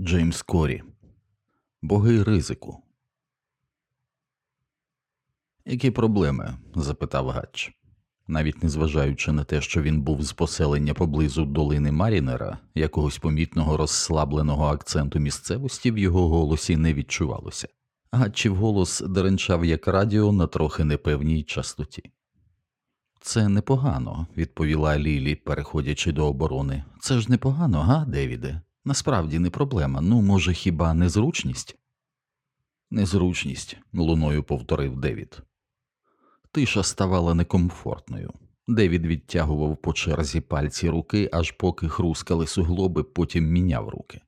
Джеймс Корі. Боги ризику. Які проблеми? запитав Гач. Навіть незважаючи на те, що він був з поселення поблизу долини Марінера, якогось помітного розслабленого акценту місцевості в його голосі не відчувалося. Гатчів голос деренчав як радіо на трохи непевній частоті. Це непогано, відповіла Лілі, переходячи до оборони. Це ж непогано, га, Девіде? Насправді не проблема. Ну, може, хіба незручність? Незручність, луною повторив Девід. Тиша ставала некомфортною. Девід відтягував по черзі пальці руки, аж поки хрускали суглоби, потім міняв руки.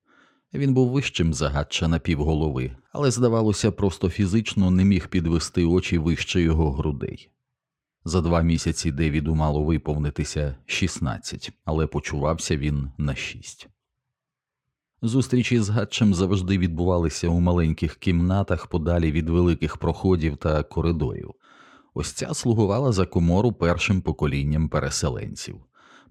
Він був вищим загадча на півголови, але, здавалося, просто фізично не міг підвести очі вище його грудей. За два місяці Девіду мало виповнитися 16, але почувався він на шість. Зустрічі з Гатчем завжди відбувалися у маленьких кімнатах подалі від великих проходів та коридорів. Ось ця слугувала за комору першим поколінням переселенців.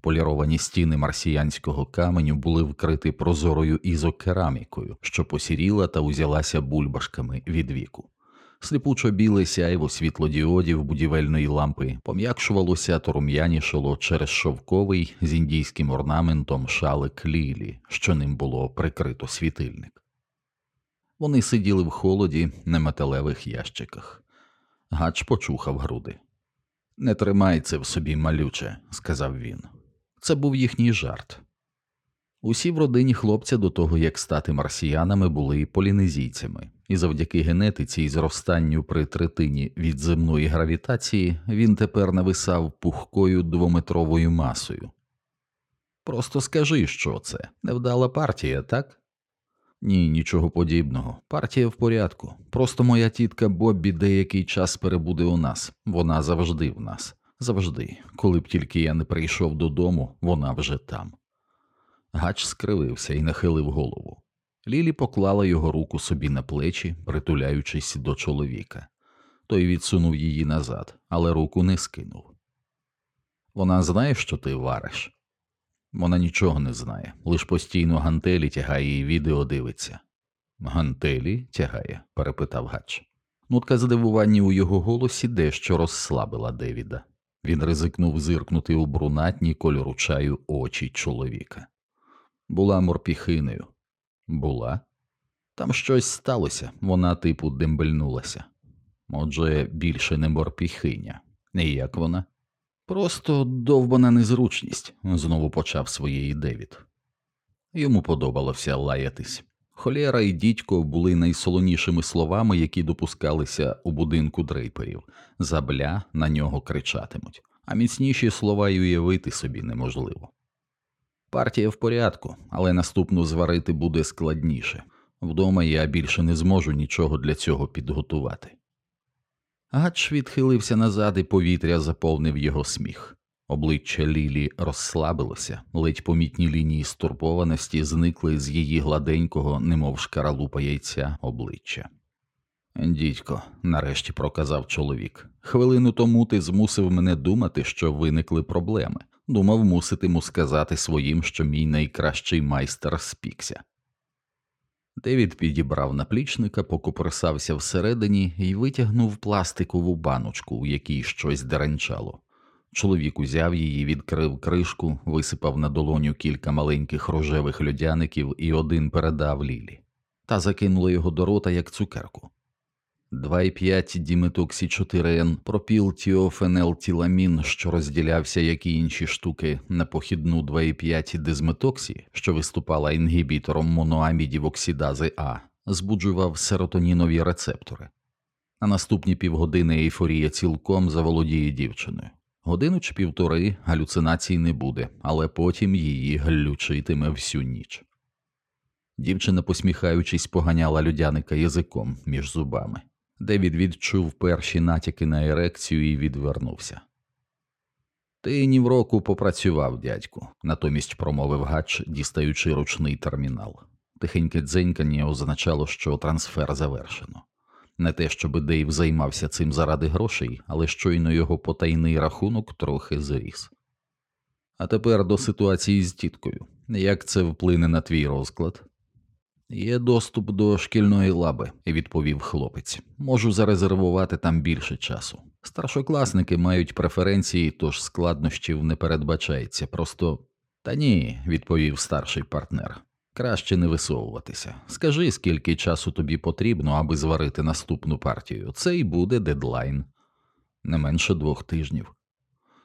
Поліровані стіни марсіянського каменю були вкриті прозорою ізокерамікою, що посіріла та узялася бульбашками від віку. Сліпучо біле сяйво світлодіодів будівельної лампи пом'якшувалося та рум'янішало через шовковий з індійським орнаментом шалик лілі, що ним було прикрито світильник. Вони сиділи в холоді на металевих ящиках. Гач почухав груди. Не тримай це в собі, малюче, сказав він. Це був їхній жарт. Усі в родині хлопця до того, як стати марсіянами, були полінезійцями, і завдяки генетиці і зростанню при третині від земної гравітації він тепер нависав пухкою двометровою масою. Просто скажи, що це невдала партія, так? Ні, нічого подібного. Партія в порядку. Просто моя тітка Боббі деякий час перебуде у нас, вона завжди в нас, завжди. Коли б тільки я не прийшов додому, вона вже там. Гач скривився і нахилив голову. Лілі поклала його руку собі на плечі, притуляючись до чоловіка. Той відсунув її назад, але руку не скинув. Вона знає, що ти вариш. Вона нічого не знає, лиш постійно гантелі тягає і відео дивиться. Гантелі тягає? перепитав Гач. Нутка здивування у його голосі дещо розслабила Девіда. Він ризикнув зиркнути у брунатні кольору чаю очі чоловіка. Була морпіхинею. Була? Там щось сталося, вона типу дембельнулася. Отже, більше не морпіхиня. І як вона? Просто довбана незручність, знову почав своєї Девід. Йому подобалося лаятись. Холєра і дідько були найсолонішими словами, які допускалися у будинку дрейперів. Забля на нього кричатимуть, а міцніші слова й уявити собі неможливо. Партія в порядку, але наступну зварити буде складніше. Вдома я більше не зможу нічого для цього підготувати. Гач відхилився назад, і повітря заповнив його сміх. Обличчя Лілі розслабилося, ледь помітні лінії стурбованості зникли з її гладенького, немов шкаралупа яйця обличчя. Дідько, нарешті проказав чоловік, хвилину тому ти змусив мене думати, що виникли проблеми. Думав, муситиму сказати своїм, що мій найкращий майстер спікся. Девід підібрав наплічника, покопресався всередині і витягнув пластикову баночку, у якій щось деренчало. Чоловік узяв її, відкрив кришку, висипав на долоню кілька маленьких рожевих льодяників і один передав Лілі, та закинула його до рота, як цукерку. 2,5 діметоксі 4Н пропіл тіофенелтіламін, що розділявся, як і інші штуки, на похідну 2,5 дезметоксі, що виступала інгібітором моноамідів оксидази А, збуджував серотонінові рецептори. На наступні півгодини ейфорія цілком заволодіє дівчиною. Годину чи півтори галюцинацій не буде, але потім її глючитиме всю ніч. Дівчина, посміхаючись, поганяла людяника язиком між зубами. Девід відчув перші натяки на ерекцію і відвернувся. Ти ні в року попрацював, дядьку, натомість промовив гач, дістаючи ручний термінал. Тихеньке дзенькання означало, що трансфер завершено. Не те, щоб Дейв займався цим заради грошей, але щойно його потайний рахунок трохи зріс. А тепер до ситуації з тіткою. Як це вплине на твій розклад? Є доступ до шкільної лаби, відповів хлопець. Можу зарезервувати там більше часу. Старшокласники мають преференції, тож складнощів не передбачається. Просто та ні, відповів старший партнер. Краще не висовуватися. Скажи, скільки часу тобі потрібно, аби зварити наступну партію. Це й буде дедлайн. Не менше двох тижнів.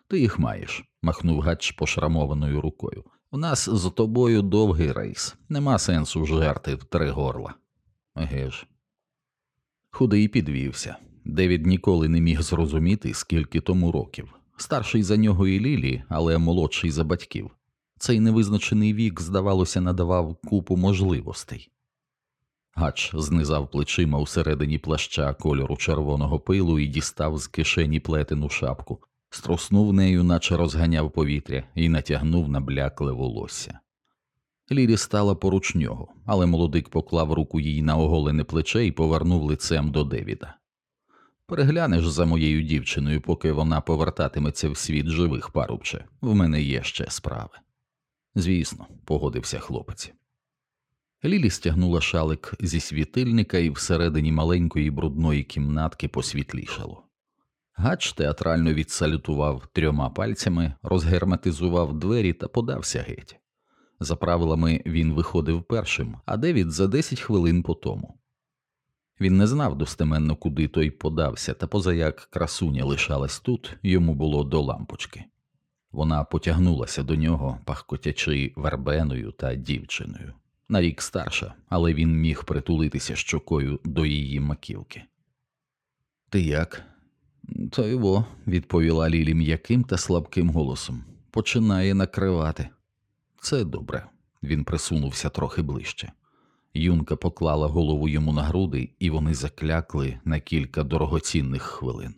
Ти їх маєш, махнув гач пошрамованою рукою. У нас з тобою довгий рейс. Нема сенсу жерти в три горла. Еге ж. Худий підвівся. Девід ніколи не міг зрозуміти, скільки тому років. Старший за нього і Лілі, але молодший за батьків. Цей невизначений вік, здавалося, надавав купу можливостей. Гач знизав плечима усередині плаща кольору червоного пилу і дістав з кишені плетену шапку, струснув нею, наче розганяв повітря, і натягнув на блякле волосся. Лілі стала поруч нього, але молодик поклав руку їй на оголене плече і повернув лицем до Девіда. Переглянеш за моєю дівчиною, поки вона повертатиметься в світ живих, парубче, в мене є ще справи. Звісно, погодився хлопець. Лілі стягнула шалик зі світильника і всередині маленької брудної кімнатки посвітлішало. Гач театрально відсалютував трьома пальцями, розгерметизував двері та подався геть. За правилами він виходив першим, а Девід за десять хвилин по тому. Він не знав достеменно, куди той подався, та позаяк красуня лишалась тут, йому було до лампочки. Вона потягнулася до нього, пахкотячи вербеною та дівчиною. На рік старша, але він міг притулитися щокою до її маківки. Ти як? То його, відповіла Лілі м'яким та слабким голосом. Починає накривати. Це добре. Він присунувся трохи ближче. Юнка поклала голову йому на груди, і вони заклякли на кілька дорогоцінних хвилин.